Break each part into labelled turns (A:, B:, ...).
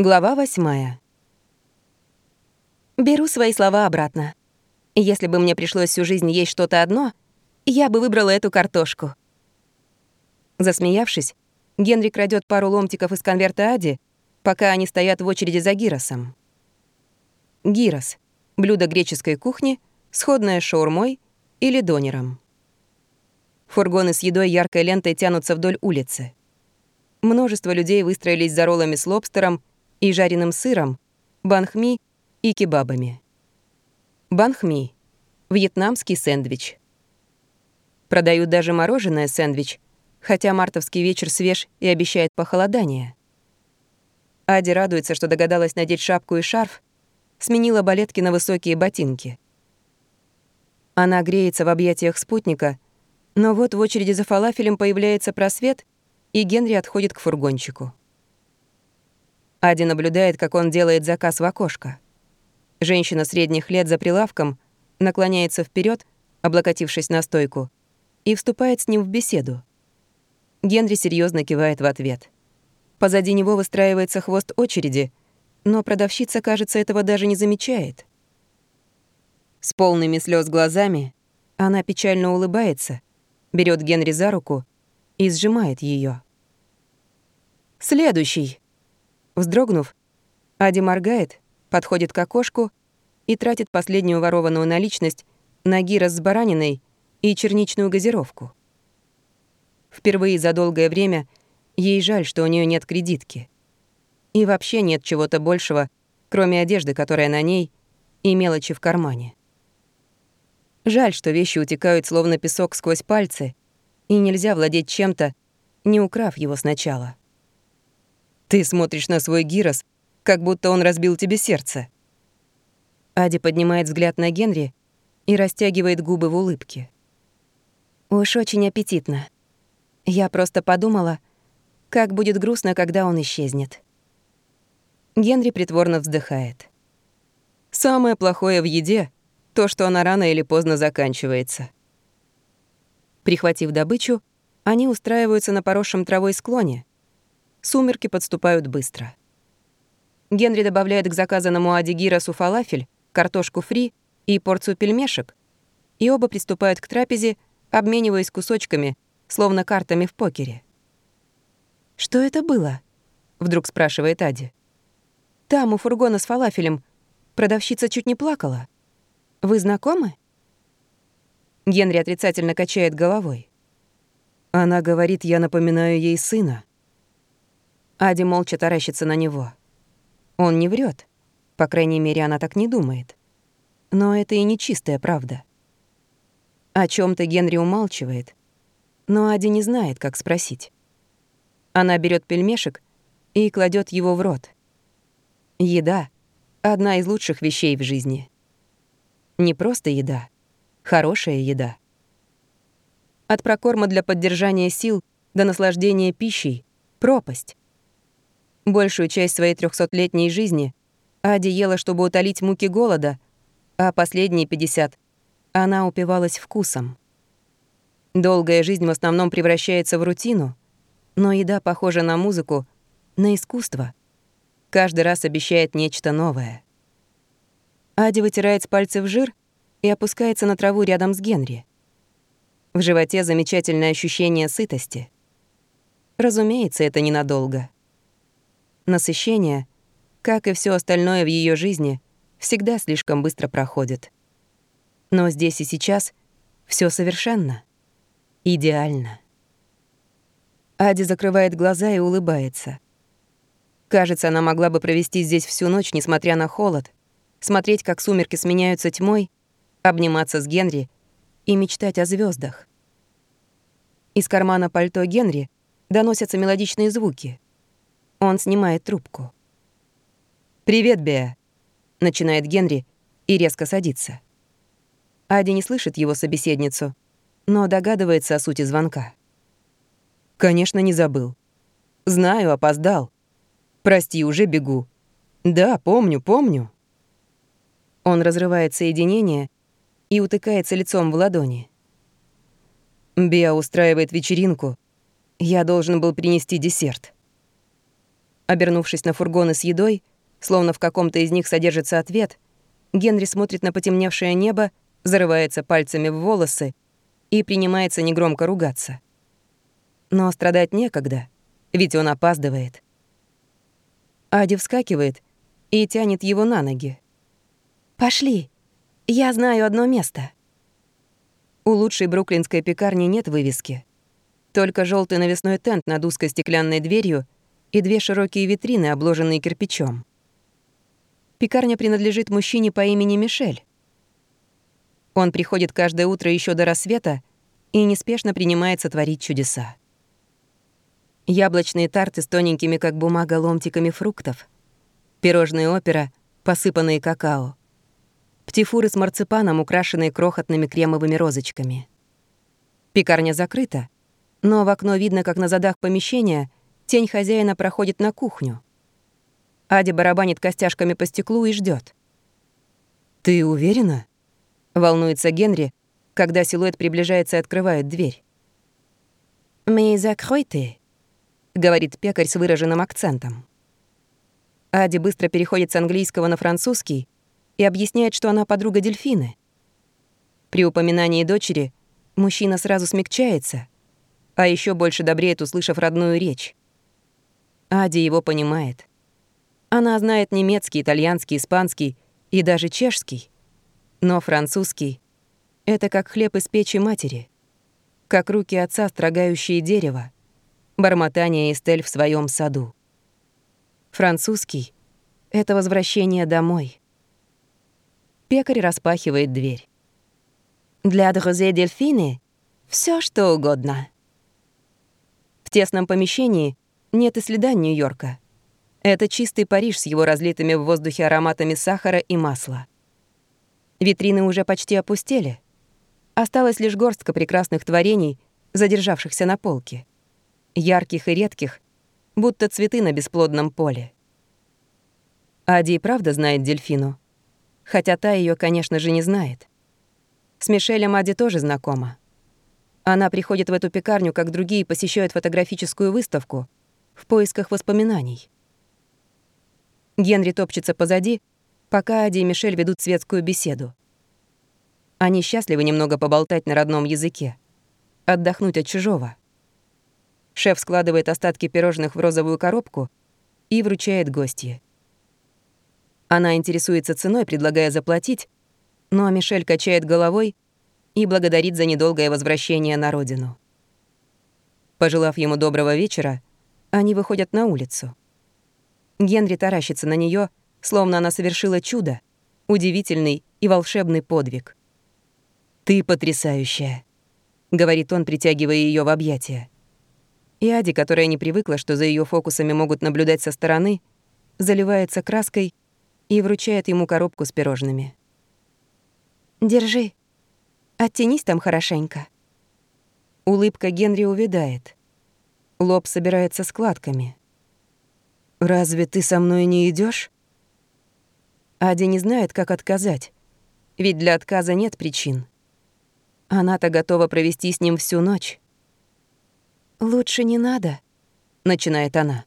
A: Глава восьмая. Беру свои слова обратно. Если бы мне пришлось всю жизнь есть что-то одно, я бы выбрала эту картошку. Засмеявшись, Генри крадет пару ломтиков из конверта Ади, пока они стоят в очереди за гиросом. Гирос — блюдо греческой кухни, сходное с шаурмой или донером. Фургоны с едой яркой лентой тянутся вдоль улицы. Множество людей выстроились за роллами с лобстером и жареным сыром, банхми и кебабами. Банхми — вьетнамский сэндвич. Продают даже мороженое сэндвич, хотя мартовский вечер свеж и обещает похолодание. Ади радуется, что догадалась надеть шапку и шарф, сменила балетки на высокие ботинки. Она греется в объятиях спутника, но вот в очереди за фалафелем появляется просвет, и Генри отходит к фургончику. Ади наблюдает, как он делает заказ в окошко. Женщина средних лет за прилавком наклоняется вперед, облокотившись на стойку, и вступает с ним в беседу. Генри серьезно кивает в ответ. Позади него выстраивается хвост очереди, но продавщица, кажется, этого даже не замечает. С полными слез глазами она печально улыбается, берет Генри за руку и сжимает ее. «Следующий!» Вздрогнув, Ади моргает, подходит к окошку и тратит последнюю ворованную наличность на гирос с бараниной и черничную газировку. Впервые за долгое время ей жаль, что у нее нет кредитки. И вообще нет чего-то большего, кроме одежды, которая на ней, и мелочи в кармане. Жаль, что вещи утекают словно песок сквозь пальцы, и нельзя владеть чем-то, не украв его сначала. Ты смотришь на свой гирос, как будто он разбил тебе сердце. Ади поднимает взгляд на Генри и растягивает губы в улыбке. Уж очень аппетитно. Я просто подумала, как будет грустно, когда он исчезнет. Генри притворно вздыхает. Самое плохое в еде — то, что она рано или поздно заканчивается. Прихватив добычу, они устраиваются на поросшем травой склоне, Сумерки подступают быстро. Генри добавляет к заказанному Ади Гиросу фалафель, картошку фри и порцию пельмешек, и оба приступают к трапезе, обмениваясь кусочками, словно картами в покере. «Что это было?» — вдруг спрашивает Ади. «Там, у фургона с фалафелем, продавщица чуть не плакала. Вы знакомы?» Генри отрицательно качает головой. Она говорит, я напоминаю ей сына. Ади молча таращится на него. Он не врет. По крайней мере, она так не думает. Но это и не чистая правда. О чем то Генри умалчивает, но Ади не знает, как спросить. Она берет пельмешек и кладет его в рот. Еда — одна из лучших вещей в жизни. Не просто еда, хорошая еда. От прокорма для поддержания сил до наслаждения пищей — пропасть. Большую часть своей трехсотлетней жизни Ади ела, чтобы утолить муки голода, а последние 50 она упивалась вкусом. Долгая жизнь в основном превращается в рутину, но еда похожа на музыку, на искусство. Каждый раз обещает нечто новое. Ади вытирает с пальцев жир и опускается на траву рядом с Генри. В животе замечательное ощущение сытости. Разумеется, это ненадолго. Насыщение, как и все остальное в ее жизни, всегда слишком быстро проходит. Но здесь и сейчас все совершенно. Идеально. Ади закрывает глаза и улыбается. Кажется, она могла бы провести здесь всю ночь, несмотря на холод, смотреть, как сумерки сменяются тьмой, обниматься с Генри и мечтать о звездах. Из кармана пальто Генри доносятся мелодичные звуки — он снимает трубку. «Привет, Беа», — начинает Генри и резко садится. Ади не слышит его собеседницу, но догадывается о сути звонка. «Конечно, не забыл. Знаю, опоздал. Прости, уже бегу. Да, помню, помню». Он разрывает соединение и утыкается лицом в ладони. Беа устраивает вечеринку. Я должен был принести десерт. Обернувшись на фургоны с едой, словно в каком-то из них содержится ответ, Генри смотрит на потемневшее небо, зарывается пальцами в волосы и принимается негромко ругаться. Но страдать некогда, ведь он опаздывает. Ади вскакивает и тянет его на ноги. «Пошли, я знаю одно место». У лучшей бруклинской пекарни нет вывески. Только желтый навесной тент над узкой стеклянной дверью и две широкие витрины, обложенные кирпичом. Пекарня принадлежит мужчине по имени Мишель. Он приходит каждое утро еще до рассвета и неспешно принимается творить чудеса. Яблочные тарты с тоненькими, как бумага, ломтиками фруктов. Пирожные опера, посыпанные какао. Птифуры с марципаном, украшенные крохотными кремовыми розочками. Пекарня закрыта, но в окно видно, как на задах помещения тень хозяина проходит на кухню. Ади барабанит костяшками по стеклу и ждет. «Ты уверена?» — волнуется Генри, когда силуэт приближается и открывает дверь. «Мы закройте», — говорит пекарь с выраженным акцентом. Ади быстро переходит с английского на французский и объясняет, что она подруга дельфины. При упоминании дочери мужчина сразу смягчается, а еще больше добреет, услышав родную речь. Ади его понимает. Она знает немецкий, итальянский, испанский и даже чешский. Но французский — это как хлеб из печи матери, как руки отца, строгающие дерево, бормотание Эстель в своем саду. Французский — это возвращение домой. Пекарь распахивает дверь. Для друзей дельфины все что угодно. В тесном помещении нет и следа Нью-Йорка — это чистый Париж с его разлитыми в воздухе ароматами сахара и масла. Витрины уже почти опустели. Осталась лишь горстка прекрасных творений, задержавшихся на полке. Ярких и редких, будто цветы на бесплодном поле. Ади и правда знает дельфину, хотя та ее, конечно же, не знает. С Мишелем Ади тоже знакома. Она приходит в эту пекарню, как другие посещают фотографическую выставку, в поисках воспоминаний. Генри топчется позади, пока Ади и Мишель ведут светскую беседу. Они счастливы немного поболтать на родном языке, отдохнуть от чужого. Шеф складывает остатки пирожных в розовую коробку и вручает гостье. Она интересуется ценой, предлагая заплатить, но Мишель качает головой и благодарит за недолгое возвращение на родину. Пожелав ему доброго вечера, они выходят на улицу. Генри таращится на нее, словно она совершила чудо, удивительный и волшебный подвиг. «Ты потрясающая», — говорит он, притягивая ее в объятия. И Ади, которая не привыкла, что за ее фокусами могут наблюдать со стороны, заливается краской и вручает ему коробку с пирожными. «Держи. Оттянись там хорошенько». Улыбка Генри увядает. Лоб собирается складками. «Разве ты со мной не идешь? Ади не знает, как отказать, ведь для отказа нет причин. Она-то готова провести с ним всю ночь. «Лучше не надо», — начинает она.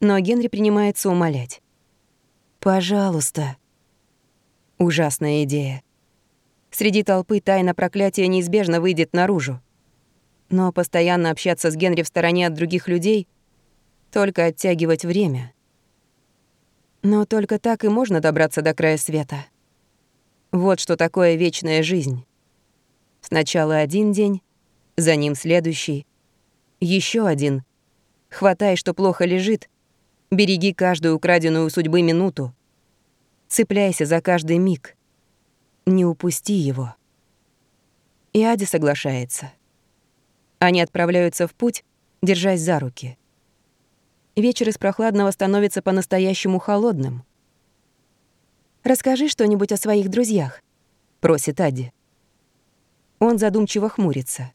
A: Но Генри принимается умолять. «Пожалуйста». Ужасная идея. Среди толпы тайна проклятия неизбежно выйдет наружу. Но постоянно общаться с Генри в стороне от других людей — только оттягивать время. Но только так и можно добраться до края света. Вот что такое вечная жизнь. Сначала один день, за ним следующий, еще один. Хватай, что плохо лежит, береги каждую украденную у судьбы минуту. Цепляйся за каждый миг. Не упусти его. И Ади соглашается. Они отправляются в путь, держась за руки вечер из прохладного становится по-настоящему холодным. «Расскажи что-нибудь о своих друзьях», — просит Адди. Он задумчиво хмурится.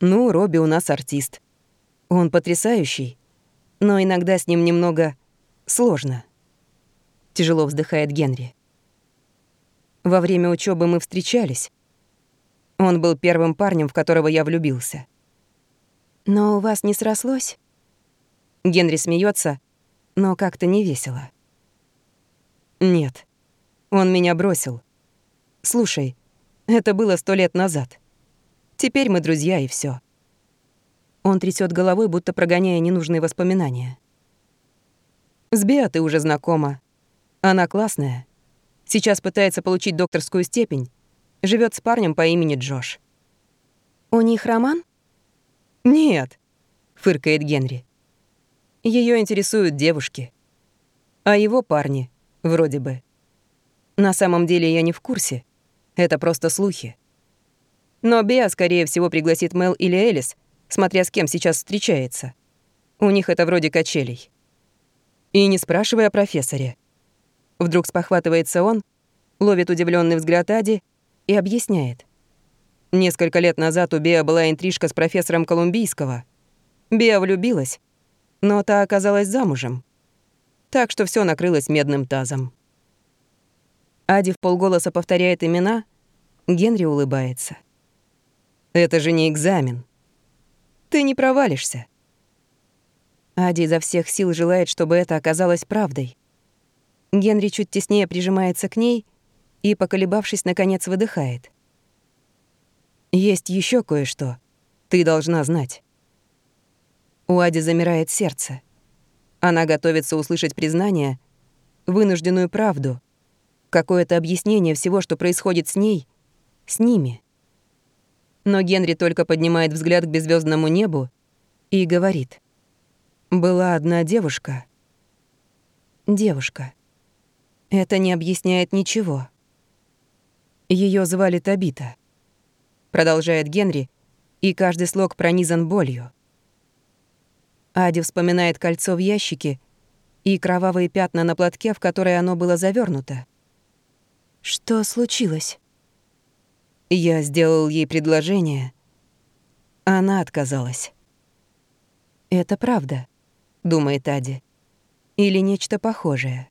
A: «Ну, Робби у нас артист. Он потрясающий, но иногда с ним немного сложно», — тяжело вздыхает Генри. «Во время учебы мы встречались. Он был первым парнем, в которого я влюбился». «Но у вас не срослось?» Генри смеется, но как-то не весело. Нет, он меня бросил. Слушай, это было сто лет назад. Теперь мы друзья, и все. Он трясет головой, будто прогоняя ненужные воспоминания. С Беа ты уже знакома. Она классная. Сейчас пытается получить докторскую степень. Живет с парнем по имени Джош.
B: «У них роман?»
A: «Нет», — фыркает Генри. Ее интересуют девушки. А его парни, вроде бы. На самом деле я не в курсе. Это просто слухи. Но Беа, скорее всего, пригласит Мел или Элис, смотря с кем сейчас встречается. У них это вроде качелей. И не спрашивая о профессоре. Вдруг спохватывается он, ловит удивленный взгляд Ади и объясняет. Несколько лет назад у Беа была интрижка с профессором Колумбийского. Беа влюбилась, но та оказалась замужем. Так что все накрылось медным тазом. Ади в полголоса повторяет имена, Генри улыбается. «Это же не экзамен. Ты не провалишься». Ади изо всех сил желает, чтобы это оказалось правдой. Генри чуть теснее прижимается к ней и, поколебавшись, наконец выдыхает. «Есть еще кое-что. Ты должна знать». У Ади замирает сердце. Она готовится услышать признание, вынужденную правду — какое-то объяснение всего, что происходит с ней, с ними. Но Генри только поднимает взгляд к беззвездному небу и говорит. «Была одна девушка». Девушка. Это не объясняет ничего. Ее звали Табита. Продолжает Генри, и каждый слог пронизан болью. Ади вспоминает кольцо в ящике и кровавые пятна на платке, в которое оно было завернуто.
B: Что случилось?
A: Я сделал ей предложение. Она отказалась. Это правда, думает Ади. Или нечто похожее.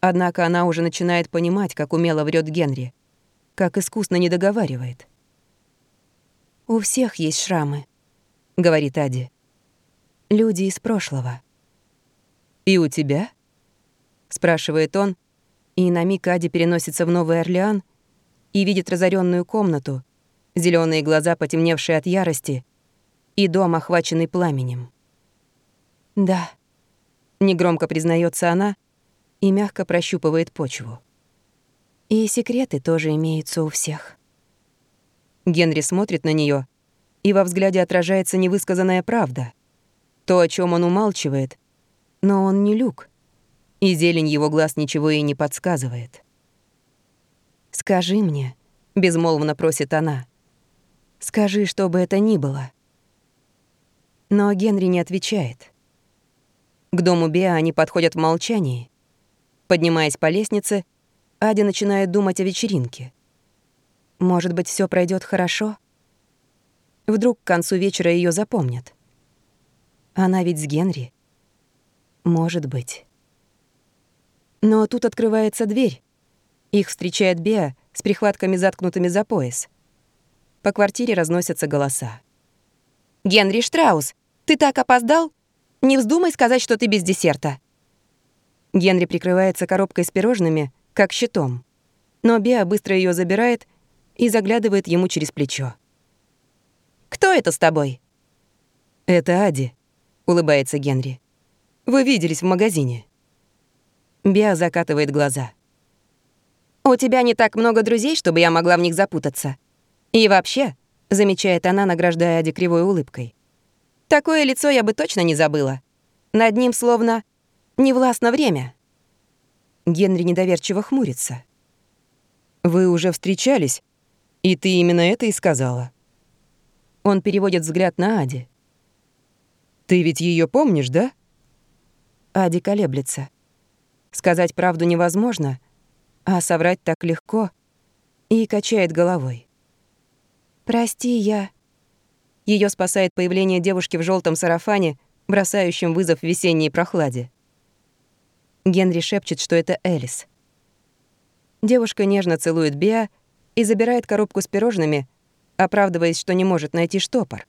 A: Однако она уже начинает понимать, как умело врет Генри, как искусно не договаривает.
B: «У всех есть шрамы», —
A: говорит Ади.
B: «Люди из прошлого».
A: «И у тебя?» — спрашивает он, и на миг Ади переносится в Новый Орлеан и видит разоренную комнату, зеленые глаза, потемневшие от ярости, и дом, охваченный пламенем.
B: «Да», —
A: негромко признается она и мягко прощупывает почву.
B: «И секреты тоже имеются у всех».
A: Генри смотрит на нее, и во взгляде отражается невысказанная правда. То, о чем он умалчивает, но он не люк и зелень его глаз ничего ей не подсказывает. «Скажи мне», — безмолвно просит она, — «скажи, что бы это ни было». Но Генри не отвечает. К дому Беа они подходят в молчании. Поднимаясь по лестнице, Ади начинает думать о вечеринке. Может быть, все пройдет хорошо? Вдруг к концу вечера ее запомнят. Она ведь с Генри. Может быть. Но тут открывается дверь. Их встречает Беа с прихватками заткнутыми за пояс. По квартире разносятся голоса.
B: «Генри Штраус, ты так опоздал? Не вздумай сказать, что ты без десерта».
A: Генри прикрывается коробкой с пирожными, как щитом. Но Беа быстро ее забирает и заглядывает ему через плечо.
B: «Кто это с тобой?»
A: «Это Ади», — улыбается Генри. «Вы виделись в магазине». Биа закатывает глаза.
B: «У тебя не так много друзей, чтобы я могла в них запутаться. И вообще», — замечает она, награждая Ади кривой улыбкой, «такое лицо я бы точно не забыла. Над ним словно невластно время».
A: Генри недоверчиво хмурится. «Вы уже встречались, и ты именно это и сказала». Он переводит взгляд на Ади. «Ты ведь ее помнишь, да?» Ади колеблется. Сказать правду невозможно, а соврать так легко. И качает головой.
B: «Прости, я...»
A: Ее спасает появление девушки в желтом сарафане, бросающем вызов весенней прохладе. Генри шепчет, что это Элис. Девушка нежно целует Беа и забирает коробку с пирожными, оправдываясь, что не может найти штопор.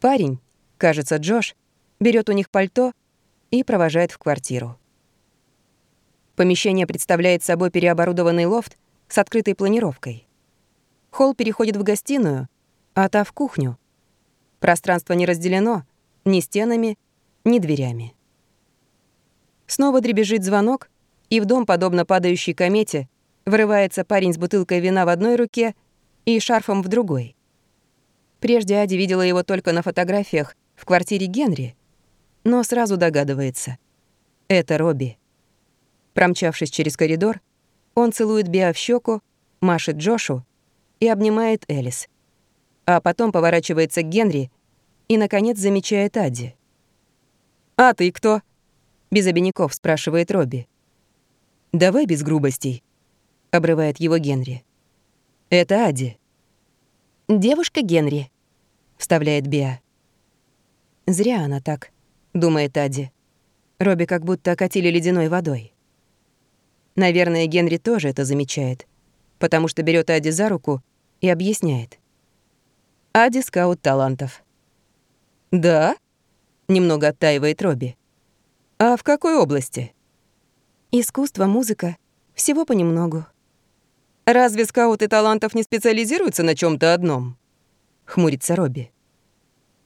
A: Парень, кажется, Джош, берет у них пальто и провожает в квартиру. Помещение представляет собой переоборудованный лофт с открытой планировкой. Холл переходит в гостиную, а та в кухню. Пространство не разделено ни стенами, ни дверями. Снова дребезжит звонок, и в дом, подобно падающей комете, вырывается парень с бутылкой вина в одной руке и шарфом в другой. Прежде Ади видела его только на фотографиях в квартире Генри, но сразу догадывается. Это Робби. Промчавшись через коридор, он целует Биа в щеку, машет Джошу и обнимает Элис. А потом поворачивается к Генри и, наконец, замечает Адди. «А ты кто?» — без обиняков спрашивает Робби. «Давай без грубостей», — обрывает его Генри. «Это Адди».
B: «Девушка Генри», — вставляет Биа.
A: «Зря она так», — думает Адди. Робби как будто окатили ледяной водой. Наверное, Генри тоже это замечает, потому что берет Ади за руку и объясняет. Ади — скаут талантов. «Да?» — немного оттаивает Робби. «А в какой области?»
B: «Искусство, музыка. Всего понемногу».
A: «Разве скауты талантов не специализируются на чем то одном?» — хмурится Робби.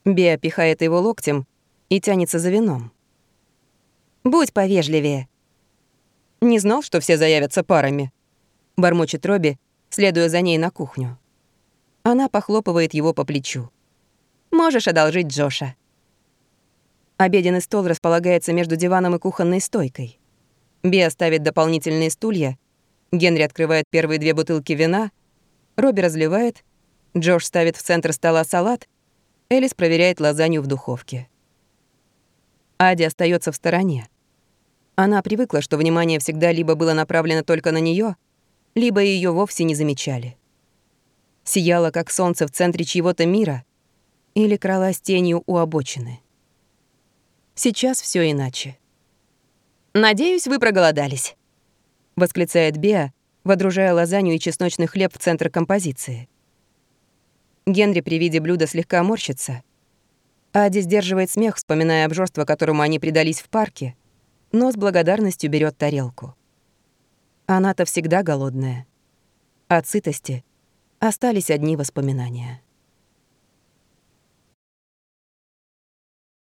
A: Беа пихает его локтем и тянется за вином.
B: «Будь повежливее»,
A: не знал, что все заявятся парами. Бормочет Робби, следуя за ней на кухню. Она похлопывает его по плечу.
B: Можешь одолжить Джоша.
A: Обеденный стол располагается между диваном и кухонной стойкой. Биа ставит дополнительные стулья, Генри открывает первые две бутылки вина, Робби разливает, Джош ставит в центр стола салат, Элис проверяет лазанью в духовке. Ади остается в стороне. Она привыкла, что внимание всегда либо было направлено только на нее, либо ее вовсе не замечали. Сияла, как солнце в центре чьего-то мира, или кралась тенью у обочины. Сейчас все иначе.
B: «Надеюсь, вы проголодались», —
A: восклицает Беа, водружая лазанью и чесночный хлеб в центр композиции. Генри при виде блюда слегка морщится. Ади сдерживает смех, вспоминая обжорство, которому они предались в парке — но с благодарностью берет тарелку. Она-то всегда голодная. От сытости остались одни воспоминания.